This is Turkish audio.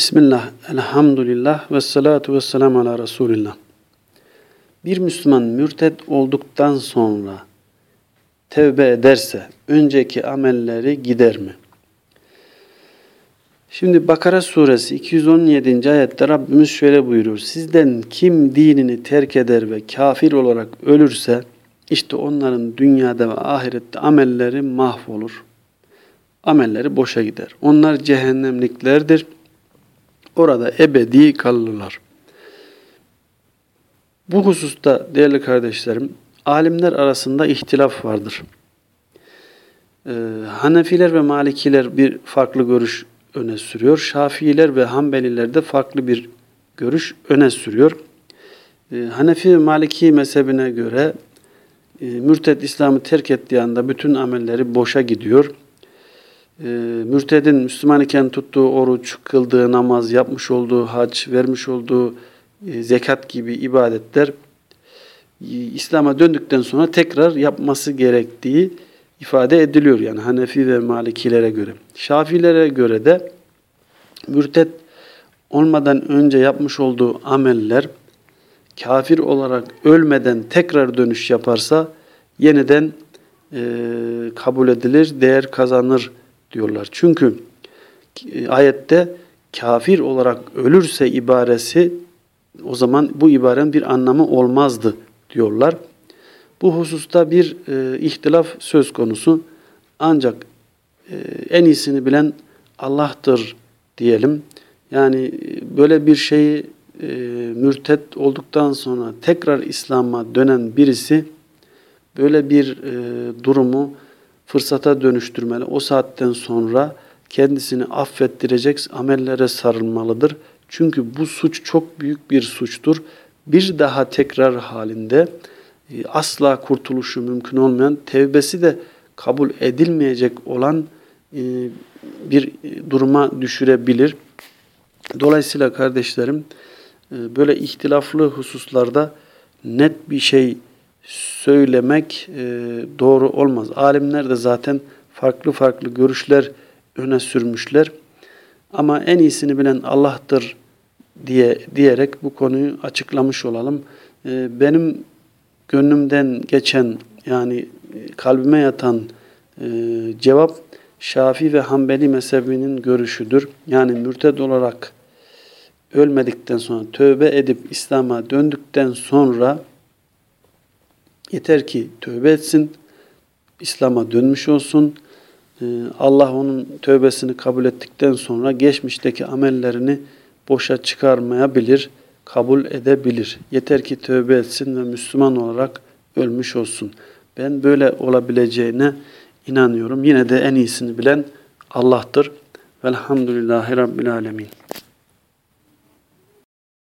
Bismillah, elhamdülillah ve salatu ve selamu ala Resulillah. Bir Müslüman mürted olduktan sonra tevbe ederse önceki amelleri gider mi? Şimdi Bakara suresi 217. ayette Rabbimiz şöyle buyuruyor. Sizden kim dinini terk eder ve kafir olarak ölürse işte onların dünyada ve ahirette amelleri mahvolur. Amelleri boşa gider. Onlar cehennemliklerdir. Orada ebedi kalırlar. Bu hususta değerli kardeşlerim, alimler arasında ihtilaf vardır. Ee, Hanefiler ve Malikiler bir farklı görüş öne sürüyor. Şafiiler ve Hanbeliler de farklı bir görüş öne sürüyor. Ee, Hanefi ve Maliki mezhebine göre e, mürted İslam'ı terk ettiği anda bütün amelleri boşa gidiyor. E, mürtedin Müslüman iken tuttuğu oruç, kıldığı namaz, yapmış olduğu hac, vermiş olduğu e, zekat gibi ibadetler e, İslam'a döndükten sonra tekrar yapması gerektiği ifade ediliyor. Yani Hanefi ve Malikilere göre. Şafilere göre de mürted olmadan önce yapmış olduğu ameller kafir olarak ölmeden tekrar dönüş yaparsa yeniden e, kabul edilir, değer kazanır diyorlar. Çünkü e, ayette kafir olarak ölürse ibaresi o zaman bu ibarenin bir anlamı olmazdı diyorlar. Bu hususta bir e, ihtilaf söz konusu. Ancak e, en iyisini bilen Allah'tır diyelim. Yani e, böyle bir şeyi e, mürted olduktan sonra tekrar İslam'a dönen birisi böyle bir e, durumu fırsata dönüştürmeli. O saatten sonra kendisini affettirecek amellere sarılmalıdır. Çünkü bu suç çok büyük bir suçtur. Bir daha tekrar halinde e, asla kurtuluşu mümkün olmayan, tevbesi de kabul edilmeyecek olan e, bir duruma düşürebilir. Dolayısıyla kardeşlerim e, böyle ihtilaflı hususlarda net bir şey söylemek e, doğru olmaz. Alimler de zaten farklı farklı görüşler öne sürmüşler. Ama en iyisini bilen Allah'tır diye diyerek bu konuyu açıklamış olalım. E, benim gönlümden geçen yani kalbime yatan cevap Şafi ve Hanbeli mezhebinin görüşüdür. Yani mürted olarak ölmedikten sonra tövbe edip İslam'a döndükten sonra yeter ki tövbe etsin, İslam'a dönmüş olsun. Ee, Allah onun tövbesini kabul ettikten sonra geçmişteki amellerini boşa çıkarmayabilir, kabul edebilir. Yeter ki tövbe etsin ve Müslüman olarak ölmüş olsun. Ben böyle olabileceğine inanıyorum. Yine de en iyisini bilen Allah'tır. Velhamdülillahi Rabbil Alemin.